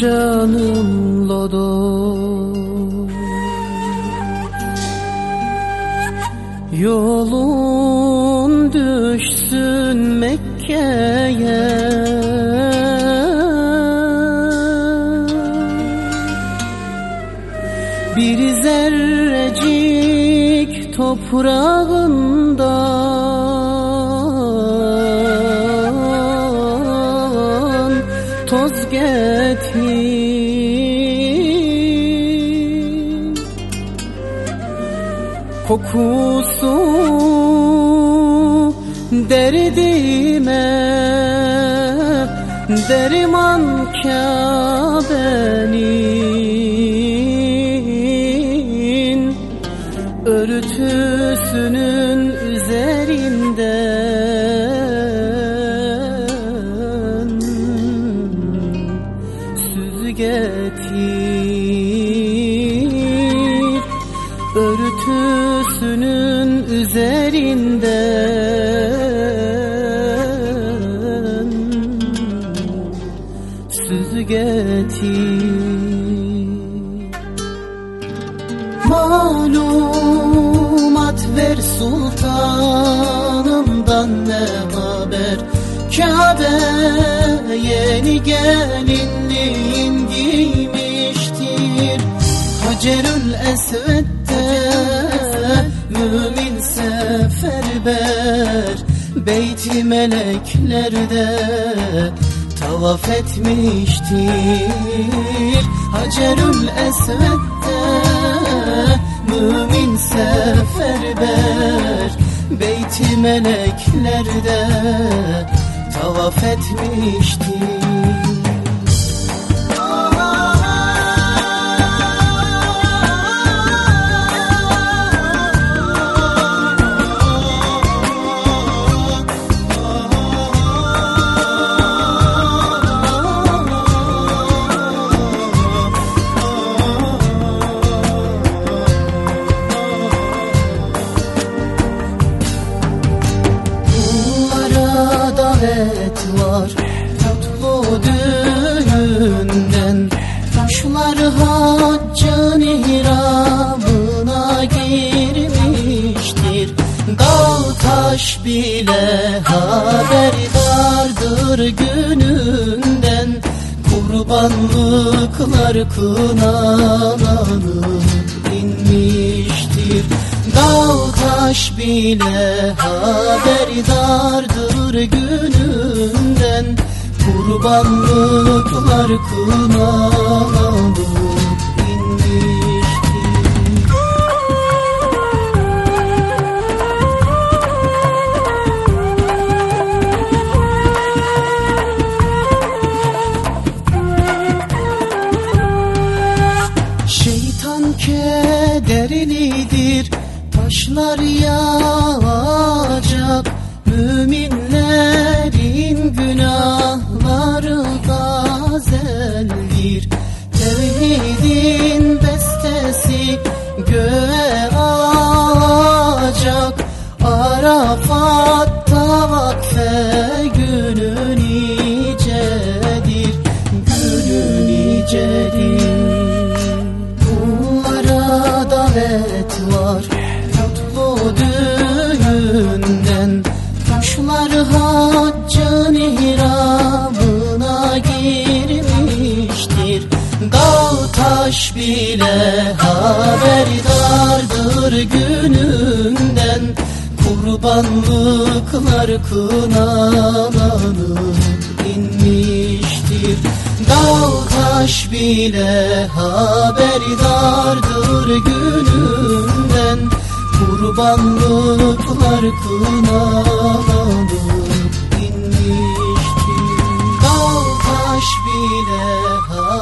canım lodo Yolun düşsün Mekke'ye. Bir zerrecik toprağından Kokusu derdime derman Kabe'nin örtüsünün üzerinden getir Malumat ver sultanımdan ne haber? Kabe yeni gelinliğin giymiştir. Hacerül Esved'de mümin seferber. Beyti meleklerde tavaf etmiştir Hacerül Esved'de. Mümin seferber Beyti meleklerde. Tavaf etmiştir var. Mutlu düğünden Kuşlar haccın ihramına girmiştir. Dağ taş bile haberdardır gününden. Kurbanlıklar kınalanıp inmiştir Dağ taş bile haberdardır gününden. Kurbanlıklar inmiştir. Şeytan kederlidir Taşlar yağacak taş bile haberdardır gününden. Kurbanlıklar kınalanıp inmiştir. Dağ taş bile haberdardır gününden. Kurbanlıklar kınalanıp inmiştir. Dağ taş bile haberdardır